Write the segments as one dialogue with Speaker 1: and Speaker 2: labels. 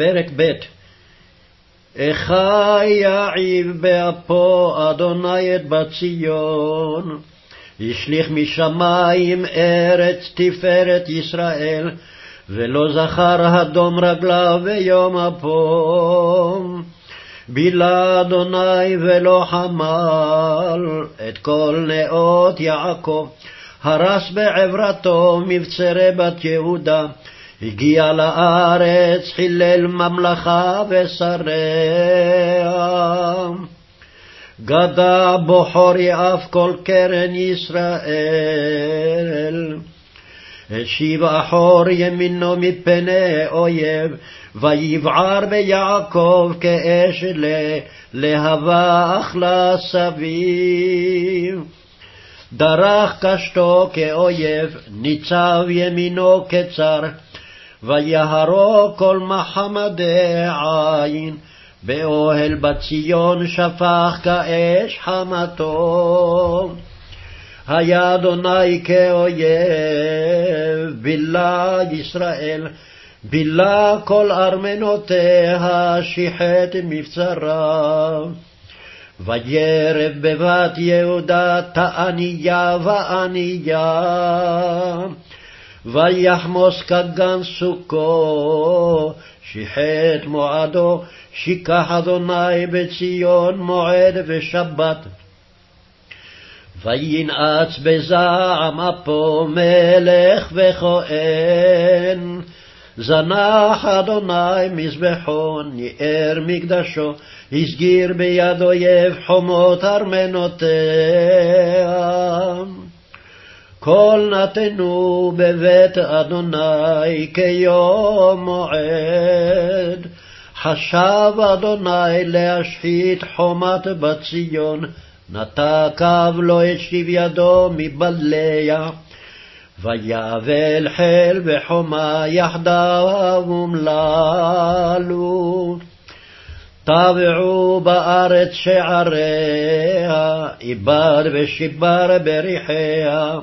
Speaker 1: פרק ב' איכה יעיב באפו אדוני את בת ציון, השליך משמים ארץ תפארת ישראל, ולא זכר הדום רגליו ביום אפו. בילה אדוני ולא חמל את כל נאות יעקב, הרס בעברתו מבצרי בת יהודה, הגיע לארץ, חילל ממלכה ושריה. גדע בוחרי אף כל קרן ישראל. השיב אחור ימינו מפני אויב, ויבער ביעקב כאש להבה אכלה סביב. דרך קשתו כאויב, ניצב ימינו כצר, ויהרוג כל מחמדי עין, באוהל בציון שפך כאש חמתו. היה אדוני כאויב, בילה ישראל, בילה כל ארמנותיה, שיחת מבצריו. וירב בבת יהודה תעניה ועניה, ויחמוס כגן סוכו, שיחת מועדו, שיקח אדוני בציון מועד ושבת. וינעץ בזעם אפו מלך וכהן, זנח אדוני מזבחו, ניער מקדשו, הסגיר ביד אויב חומות ארמנותיה. כל נתנו בבית אדוני כיום מועד. חשב אדוני להשחית חומת בציון, נתקב לו השיב ידו מבליה. ויבל חיל וחומה יחדיו אומללו. טבעו בארץ שעריה, איבד ושיבר בריחיה.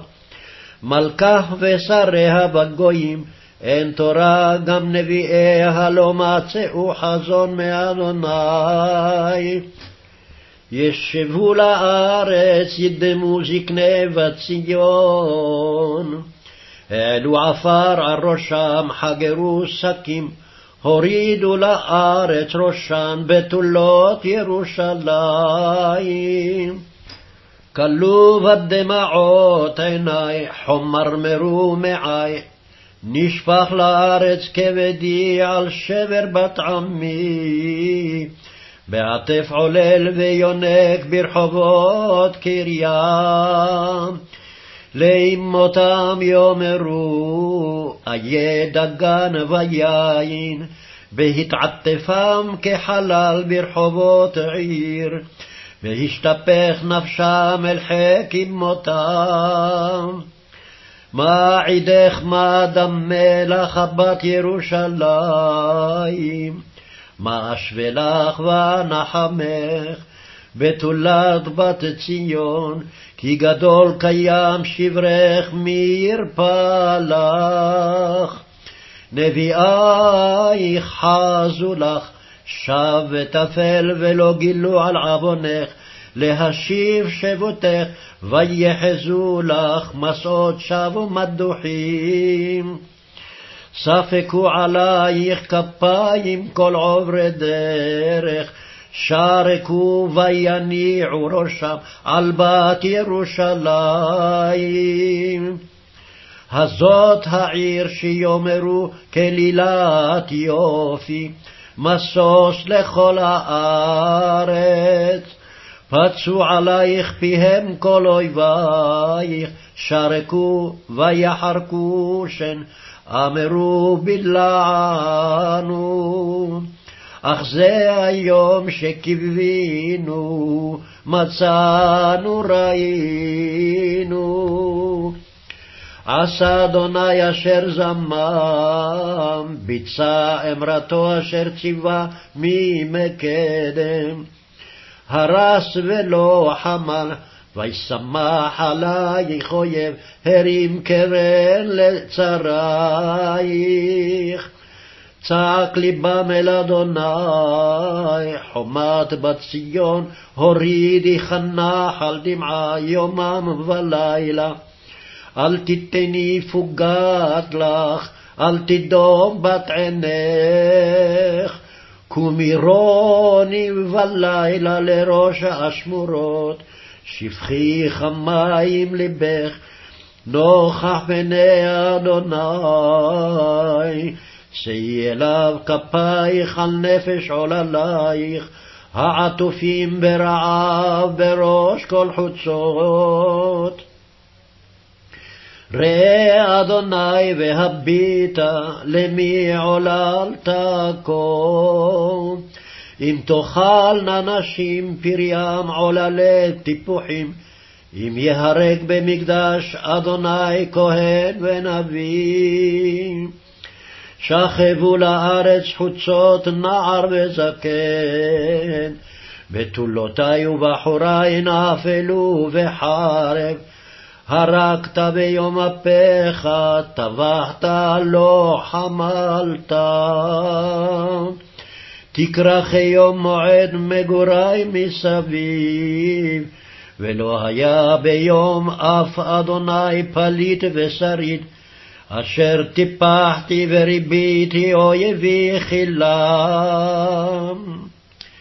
Speaker 1: מלכה ושריה בגויים, אין תורה גם נביאיה לא מצאו חזון מאדוני. ישבו לארץ, ידמו זקני בציון. העלו עפר על ראשם, חגרו שקים, הורידו לארץ ראשן בתולות ירושלים. כלו בדמעות עיני, חומרמרו מעי, נשפך לארץ כבדי על שבר בת עמי. בעטף עולל ויונק ברחובות קריה. לאמותם יאמרו, איה דגן ויין, בהתעטפם כחלל ברחובות עיר, והשתפך נפשם אל חיק אמותם. מה עידך מה דמה לך בת ירושלים, מה אשווה לך ונחמך, בתולת בת ציון, כי גדול קיים שברך מי ירפא לך. נביאייך חזו לך, שב ותפל ולא גילו על עוונך, להשיב שבותך, ויחזו לך מסעות שבו מדוחים. ספקו עלייך כפיים כל עוברי דרך, שרקו ויניעו ראשם על בת ירושלים. הזאת העיר שיאמרו כלילת יופי, משוש לכל הארץ. פצו עלייך פיהם כל אויבייך, שרקו ויחרקו שן, אמרו בלענו. אך זה היום שקיווינו, מצאנו ראינו. עשה אדוני אשר זמם, ביצע אמרתו אשר ציווה ממקדם. הרס ולא חמל, וישמח עלייך אויב, הרים קרן לצרייך. צעק ליבם אל אדוני, חומת בת ציון, הורידי חנך על דמעה יומם ולילה. אל תיתני פוגעת לך, אל תדום בת עינך. קומי רוני בלילה לראש האשמורות, שפכי חמים לבך, נוכח פני אדוני. אליו כפייך על נפש עוללייך, העטופים ברעב בראש כל חוצות. ראה אדוני והביטה, למי עוללת כה. אם תאכלנה נשים פריים עוללי טיפוחים, אם יהרג במקדש אדוני כהן ונביא. שכבו לארץ חוצות נער וזקן, בתולותי ובחורי נפלו בחרב. הרגת ביום אפיך, טבחת לא חמלת. תכרך יום מועד מגורי מסביב, ולא היה ביום אף אדוני פליט ושריד, אשר טיפחתי וריביתי אויבי חילם.